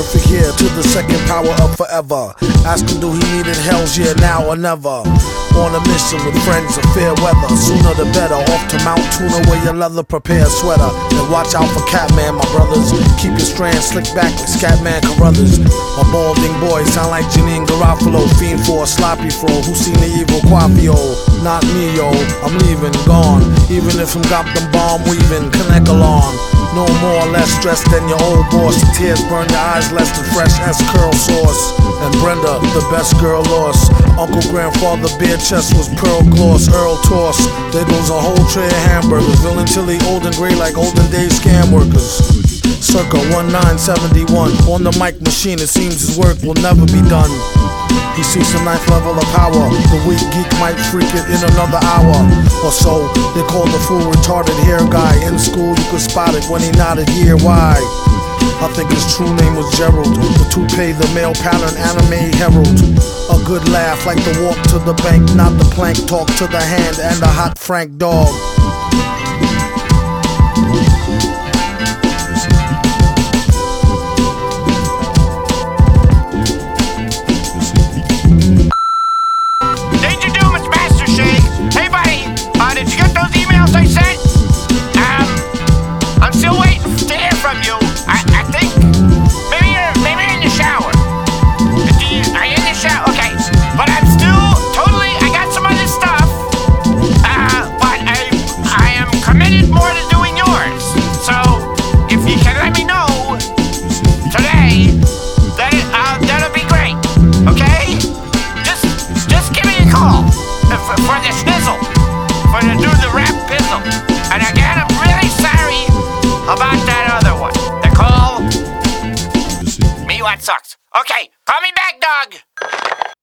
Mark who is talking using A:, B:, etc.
A: perfect here to the second power of forever. Ask him, do he need it? Hell's yeah, now or never. On a mission with friends of fair weather. Sooner the better. Off to Mount Tuna, wear your leather, prepare sweater. And watch out for Catman, my brothers. Keep your strands slick back like Scatman Crothers. A balding boy sound like Janeane Garofalo. Fiend for a sloppy fro. Who seen the evil Quapio? Not me, yo. I'm leaving, gone. Even if I'm got them bomb weaving, connect along. No less stressed than your old boss. Tears burn your eyes less than fresh S curl sauce. And Brenda, the best girl lost. Uncle grandfather beer chest was pearl gloss, Earl toss. There goes a whole tray of hamburgers. Villain chili, old and gray like olden days scam workers. Circa 1971. On the mic machine, it seems his work will never be done. He seeks a ninth level of power. The weak geek might freak it in another hour or so. They call the fool retarded hair guy. In school, you could spot it when he nodded here. Why? I think his true name was Gerald. The toupee, the male pattern anime herald. A good laugh like the walk to the bank, not the plank. Talk to the hand and the hot Frank dog.
B: that sucks. Okay, call me back, dog!